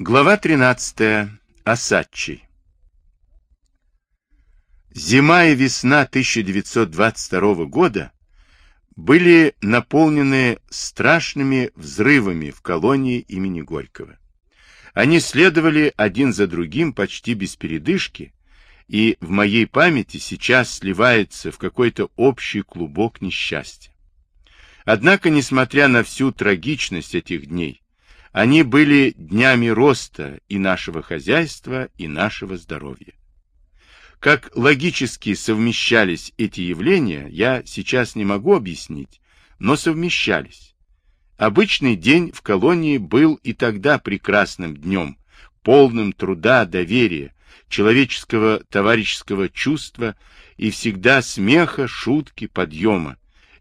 Глава 13. Осадчий. Зима и весна 1922 года были наполнены страшными взрывами в колонии имени Горького. Они следовали один за другим почти без передышки, и в моей памяти сейчас сливается в какой-то общий клубок несчастья. Однако, несмотря на всю трагичность этих дней, они были днями роста и нашего хозяйства, и нашего здоровья. Как логически совмещались эти явления, я сейчас не могу объяснить, но совмещались. Обычный день в колонии был и тогда прекрасным днем, полным труда, доверия, человеческого товарищеского чувства и всегда смеха, шутки, подъема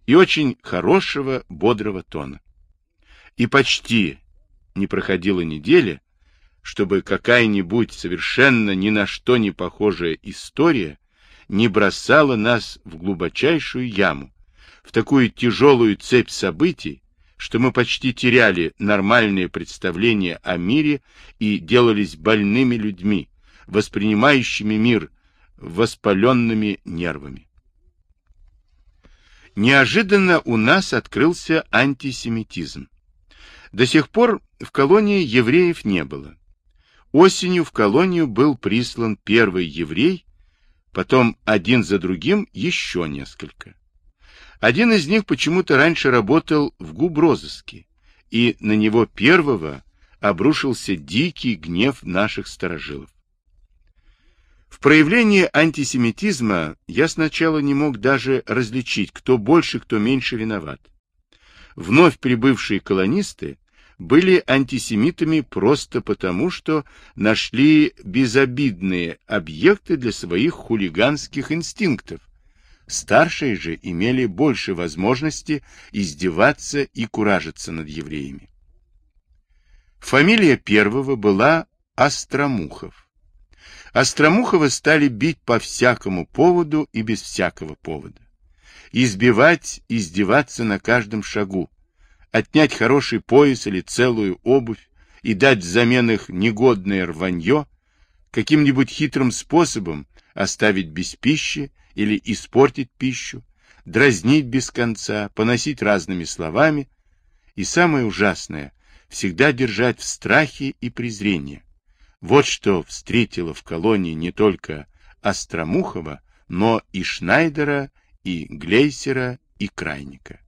и очень хорошего, бодрого тона. И почти не проходила неделя, чтобы какая-нибудь совершенно ни на что не похожая история не бросала нас в глубочайшую яму, в такую тяжелую цепь событий, что мы почти теряли нормальные представления о мире и делались больными людьми, воспринимающими мир воспаленными нервами. Неожиданно у нас открылся антисемитизм. До сих пор в колонии евреев не было. Осенью в колонию был прислан первый еврей, потом один за другим еще несколько. Один из них почему-то раньше работал в губрозыске, и на него первого обрушился дикий гнев наших сторожилов. В проявлении антисемитизма я сначала не мог даже различить, кто больше, кто меньше виноват. Вновь прибывшие колонисты были антисемитами просто потому, что нашли безобидные объекты для своих хулиганских инстинктов. Старшие же имели больше возможности издеваться и куражиться над евреями. Фамилия первого была Остромухов. Остромухова стали бить по всякому поводу и без всякого повода. Избивать, издеваться на каждом шагу, отнять хороший пояс или целую обувь и дать взамен их негодное рванье, каким-нибудь хитрым способом оставить без пищи или испортить пищу, дразнить без конца, поносить разными словами и, самое ужасное, всегда держать в страхе и презрении, вот что встретило в колонии не только Остромухова, но и Шнайдера, и Глейсера, и Крайника.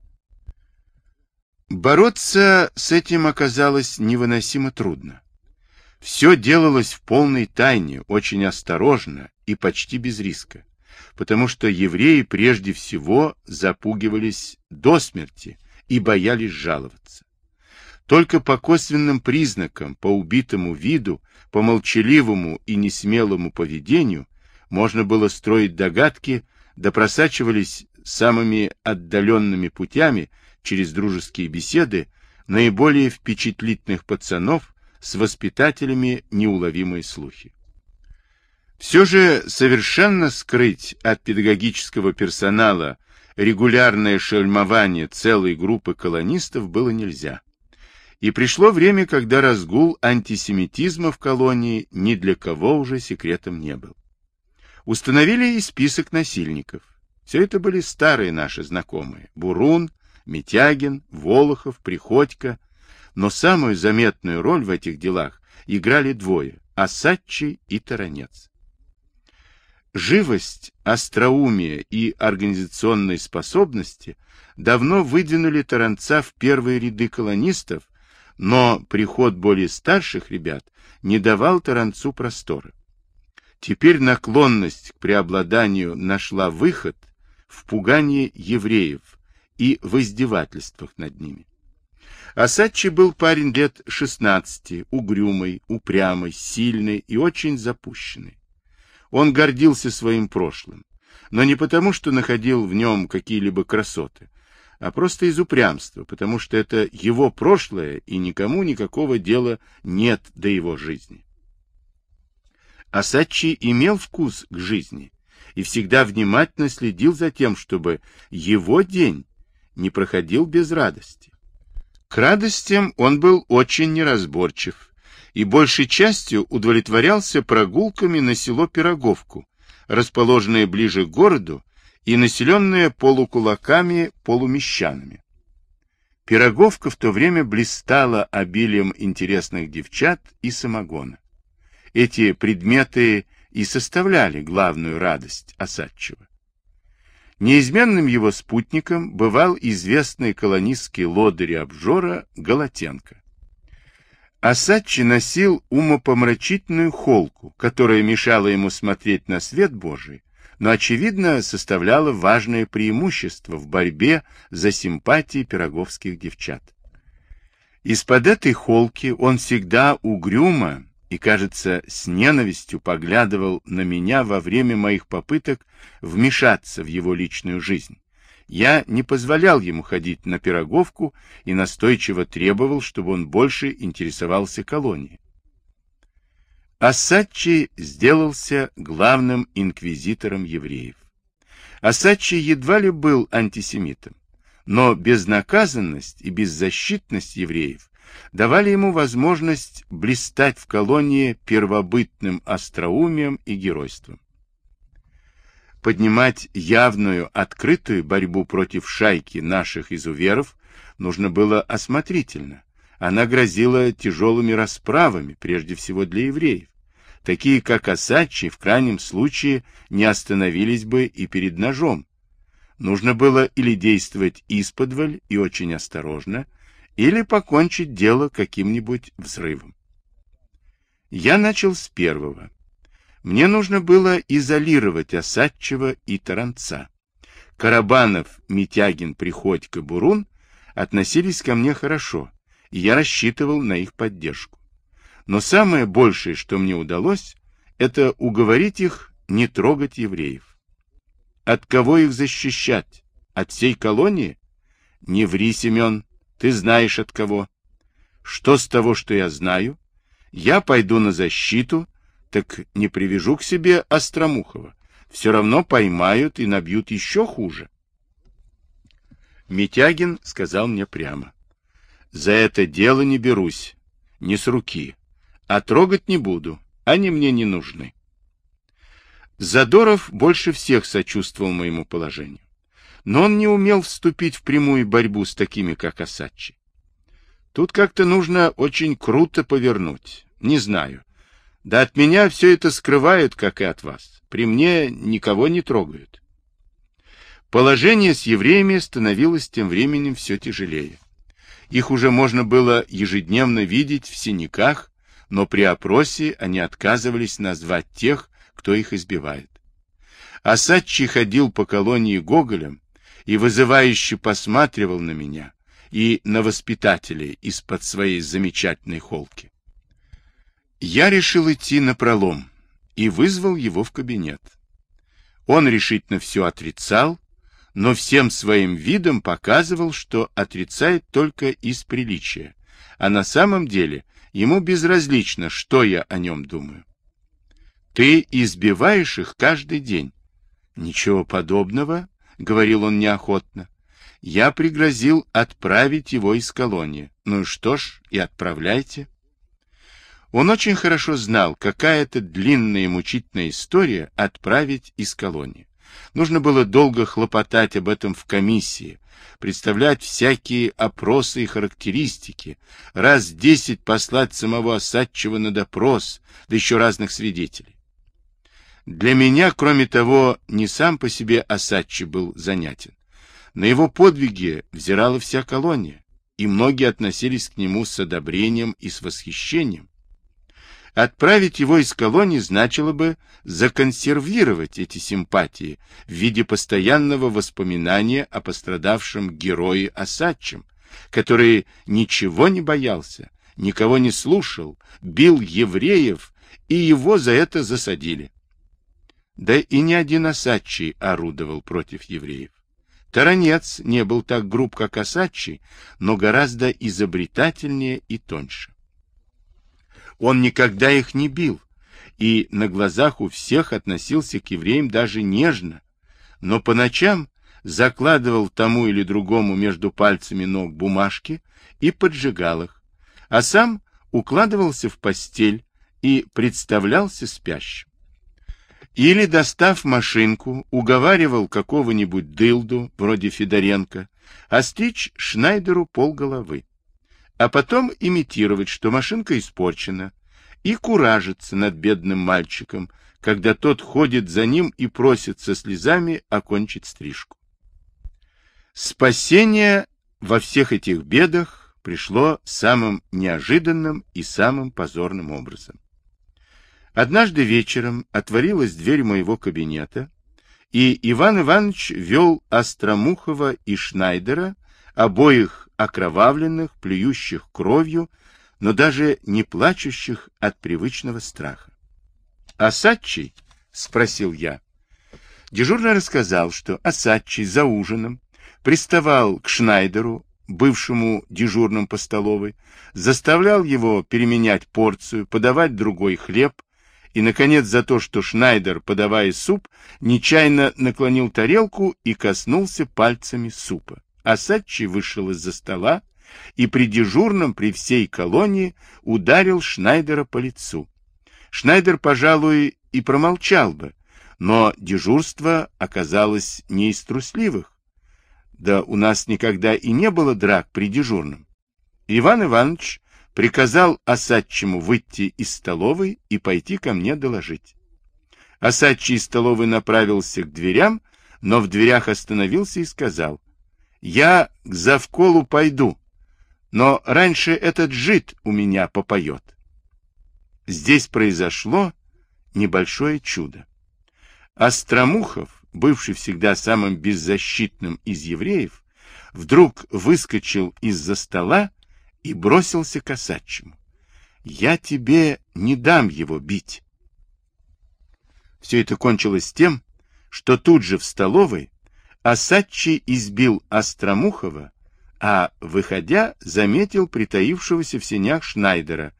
Бороться с этим оказалось невыносимо трудно. Все делалось в полной тайне, очень осторожно и почти без риска, потому что евреи прежде всего запугивались до смерти и боялись жаловаться. Только по косвенным признакам, по убитому виду, по молчаливому и несмелому поведению можно было строить догадки, да просачивались самыми отдаленными путями через дружеские беседы наиболее впечатлительных пацанов с воспитателями неуловимые слухи. Все же совершенно скрыть от педагогического персонала регулярное шельмование целой группы колонистов было нельзя. И пришло время, когда разгул антисемитизма в колонии ни для кого уже секретом не был. Установили и список насильников. Все это были старые наши знакомые. Бурун, Митягин, Волохов, Приходько. Но самую заметную роль в этих делах играли двое – Осадчий и Таранец. Живость, остроумие и организационные способности давно выдвинули Таранца в первые ряды колонистов но приход более старших ребят не давал Таранцу простора. Теперь наклонность к преобладанию нашла выход в пугании евреев и в издевательствах над ними. Асадчи был парень лет 16, угрюмый, упрямый, сильный и очень запущенный. Он гордился своим прошлым, но не потому, что находил в нем какие-либо красоты, а просто из упрямства, потому что это его прошлое, и никому никакого дела нет до его жизни. Асачи имел вкус к жизни и всегда внимательно следил за тем, чтобы его день не проходил без радости. К радостям он был очень неразборчив и большей частью удовлетворялся прогулками на село Пироговку, расположенное ближе к городу и населенное полукулаками-полумещанами. Пироговка в то время блистала обилием интересных девчат и самогона. Эти предметы и составляли главную радость Осадчева. Неизменным его спутником бывал известный колонистский лодырь обжора Голотенко. Осадчи носил умопомрачительную холку, которая мешала ему смотреть на свет Божий, но, очевидно, составляла важное преимущество в борьбе за симпатии пироговских девчат. Из-под этой холки он всегда угрюмо и, кажется, с ненавистью поглядывал на меня во время моих попыток вмешаться в его личную жизнь. Я не позволял ему ходить на пироговку и настойчиво требовал, чтобы он больше интересовался колонией. Асачи сделался главным инквизитором евреев. Асачи едва ли был антисемитом, но безнаказанность и беззащитность евреев давали ему возможность блистать в колонии первобытным остроумием и геройством. Поднимать явную, открытую борьбу против шайки наших изуверов нужно было осмотрительно. Она грозила тяжелыми расправами, прежде всего для евреев. Такие, как Осадчий, в крайнем случае не остановились бы и перед ножом. Нужно было или действовать исподволь и очень осторожно, или покончить дело каким-нибудь взрывом. Я начал с первого. Мне нужно было изолировать Осадчева и Таранца. Карабанов, Митягин, Приходько, Бурун относились ко мне хорошо, и я рассчитывал на их поддержку. Но самое большее, что мне удалось, это уговорить их не трогать евреев. От кого их защищать? От всей колонии? Не ври, Семен, ты знаешь от кого. Что с того, что я знаю? Я пойду на защиту, так не привяжу к себе Остромухова. Все равно поймают и набьют еще хуже. Митягин сказал мне прямо. За это дело не берусь, не с руки, а трогать не буду, они мне не нужны. Задоров больше всех сочувствовал моему положению но он не умел вступить в прямую борьбу с такими, как Осадчи. Тут как-то нужно очень круто повернуть. Не знаю. Да от меня все это скрывают, как и от вас. При мне никого не трогают. Положение с евреями становилось тем временем все тяжелее. Их уже можно было ежедневно видеть в синяках, но при опросе они отказывались назвать тех, кто их избивает. Осадчий ходил по колонии Гоголем и вызывающе посматривал на меня и на воспитателей из-под своей замечательной холки. Я решил идти на пролом и вызвал его в кабинет. Он решительно все отрицал, но всем своим видом показывал, что отрицает только из приличия, а на самом деле ему безразлично, что я о нем думаю. Ты избиваешь их каждый день. Ничего подобного — говорил он неохотно. Я пригрозил отправить его из колонии. Ну что ж, и отправляйте. Он очень хорошо знал, какая это длинная и мучительная история отправить из колонии. Нужно было долго хлопотать об этом в комиссии, представлять всякие опросы и характеристики, раз десять послать самого Осадчева на допрос, да еще разных свидетелей. Для меня, кроме того, не сам по себе Осадчи был занятен. На его подвиги взирала вся колония, и многие относились к нему с одобрением и с восхищением. Отправить его из колонии значило бы законсервировать эти симпатии в виде постоянного воспоминания о пострадавшем герое Осадчем, который ничего не боялся, никого не слушал, бил евреев, и его за это засадили. Да и не один Осадчий орудовал против евреев. Таранец не был так груб, как Осадчий, но гораздо изобретательнее и тоньше. Он никогда их не бил, и на глазах у всех относился к евреям даже нежно, но по ночам закладывал тому или другому между пальцами ног бумажки и поджигал их, а сам укладывался в постель и представлялся спящим. Или, достав машинку, уговаривал какого-нибудь дылду, вроде Федоренко, остричь Шнайдеру полголовы, а потом имитировать, что машинка испорчена, и куражиться над бедным мальчиком, когда тот ходит за ним и просит со слезами окончить стрижку. Спасение во всех этих бедах пришло самым неожиданным и самым позорным образом. Однажды вечером отворилась дверь моего кабинета, и Иван Иванович вел Остромухова и Шнайдера, обоих окровавленных, плюющих кровью, но даже не плачущих от привычного страха. «Осадчий?» — спросил я. Дежурный рассказал, что Осадчий за ужином приставал к Шнайдеру, бывшему дежурным по столовой, заставлял его переменять порцию, подавать другой хлеб, и, наконец, за то, что Шнайдер, подавая суп, нечаянно наклонил тарелку и коснулся пальцами супа. Асачи вышел из-за стола и при дежурном при всей колонии ударил Шнайдера по лицу. Шнайдер, пожалуй, и промолчал бы, но дежурство оказалось не из трусливых. Да у нас никогда и не было драк при дежурном. Иван Иванович приказал Осадчему выйти из столовой и пойти ко мне доложить. Осадчий из столовой направился к дверям, но в дверях остановился и сказал, «Я к завколу пойду, но раньше этот жид у меня попоет». Здесь произошло небольшое чудо. Остромухов, бывший всегда самым беззащитным из евреев, вдруг выскочил из-за стола и бросился к Осадчему. «Я тебе не дам его бить!» Все это кончилось тем, что тут же в столовой Осадчий избил Остромухова, а, выходя, заметил притаившегося в сенях Шнайдера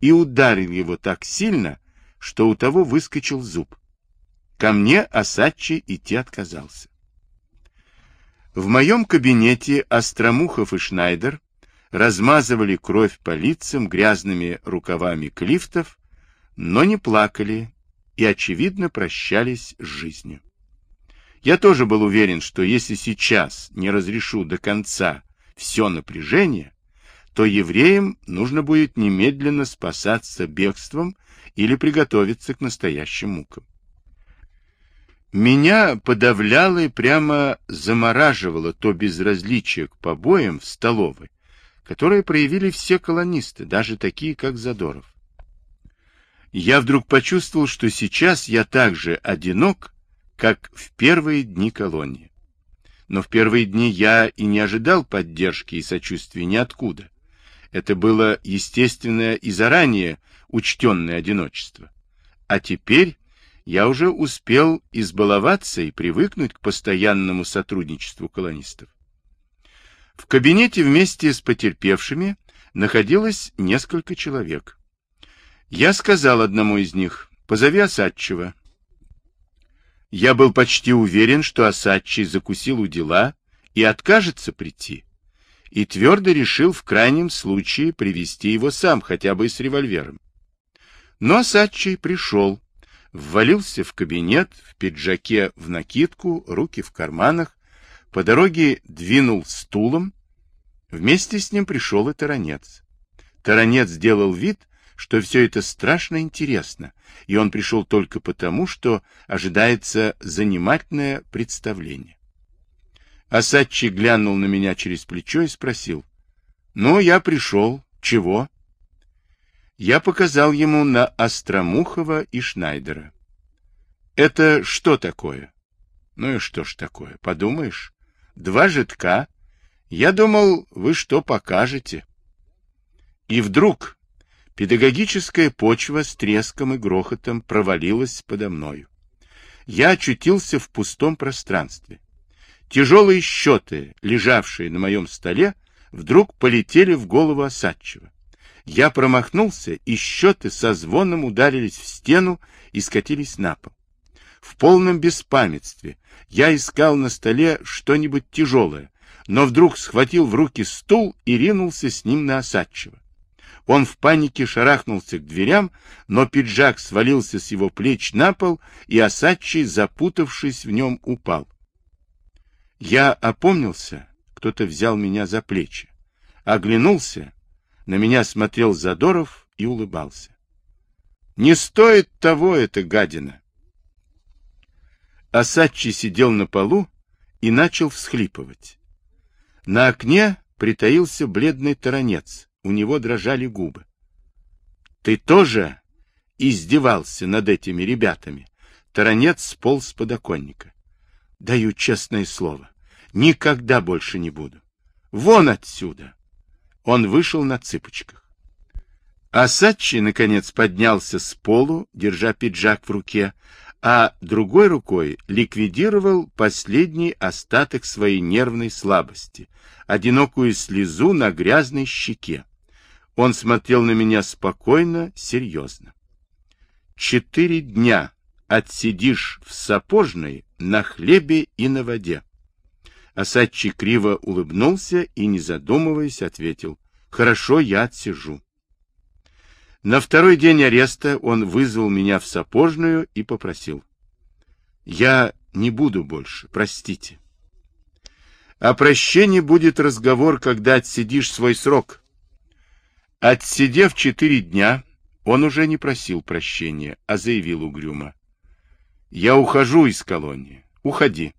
и ударил его так сильно, что у того выскочил зуб. Ко мне Осадчий идти отказался. В моем кабинете Остромухов и Шнайдер размазывали кровь по лицам грязными рукавами клифтов, но не плакали и, очевидно, прощались с жизнью. Я тоже был уверен, что если сейчас не разрешу до конца все напряжение, то евреям нужно будет немедленно спасаться бегством или приготовиться к настоящим мукам. Меня подавляло и прямо замораживало то безразличие к побоям в столовой, которое проявили все колонисты, даже такие, как Задоров. Я вдруг почувствовал, что сейчас я так же одинок, как в первые дни колонии. Но в первые дни я и не ожидал поддержки и сочувствия ниоткуда. Это было естественное и заранее учтенное одиночество. А теперь я уже успел избаловаться и привыкнуть к постоянному сотрудничеству колонистов. В кабинете вместе с потерпевшими находилось несколько человек. Я сказал одному из них, позови Осадчего. Я был почти уверен, что Осадчий закусил у дела и откажется прийти, и твердо решил в крайнем случае привести его сам, хотя бы с револьвером. Но Осадчий пришел, ввалился в кабинет, в пиджаке в накидку, руки в карманах, по дороге двинул стулом. Вместе с ним пришел и Таранец. Таранец сделал вид, что все это страшно интересно, и он пришел только потому, что ожидается занимательное представление. Осадчий глянул на меня через плечо и спросил, «Ну, я пришел. Чего?» Я показал ему на Остромухова и Шнайдера. «Это что такое?» «Ну и что ж такое, подумаешь?» Два жидка. Я думал, вы что покажете. И вдруг педагогическая почва с треском и грохотом провалилась подо мною. Я очутился в пустом пространстве. Тяжелые счеты, лежавшие на моем столе, вдруг полетели в голову Осадчева. Я промахнулся, и счеты со звоном ударились в стену и скатились на пол. В полном беспамятстве я искал на столе что-нибудь тяжелое, но вдруг схватил в руки стул и ринулся с ним на Осадчего. Он в панике шарахнулся к дверям, но пиджак свалился с его плеч на пол, и Осадчий, запутавшись в нем, упал. Я опомнился, кто-то взял меня за плечи. Оглянулся, на меня смотрел Задоров и улыбался. Не стоит того эта гадина. Осадчий сидел на полу и начал всхлипывать. На окне притаился бледный таранец, у него дрожали губы. — Ты тоже издевался над этими ребятами? Таранец сполз с подоконника. — Даю честное слово, никогда больше не буду. Вон отсюда! Он вышел на цыпочках. Асачи, наконец, поднялся с полу, держа пиджак в руке, а другой рукой ликвидировал последний остаток своей нервной слабости, одинокую слезу на грязной щеке. Он смотрел на меня спокойно, серьезно. Четыре дня отсидишь в сапожной на хлебе и на воде. Асачи криво улыбнулся и, не задумываясь, ответил, «Хорошо, я отсижу». На второй день ареста он вызвал меня в сапожную и попросил. Я не буду больше, простите. О прощении будет разговор, когда отсидишь свой срок. Отсидев четыре дня, он уже не просил прощения, а заявил угрюмо. Я ухожу из колонии. Уходи.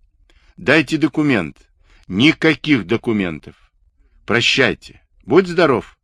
Дайте документ. Никаких документов. Прощайте. Будь здоров.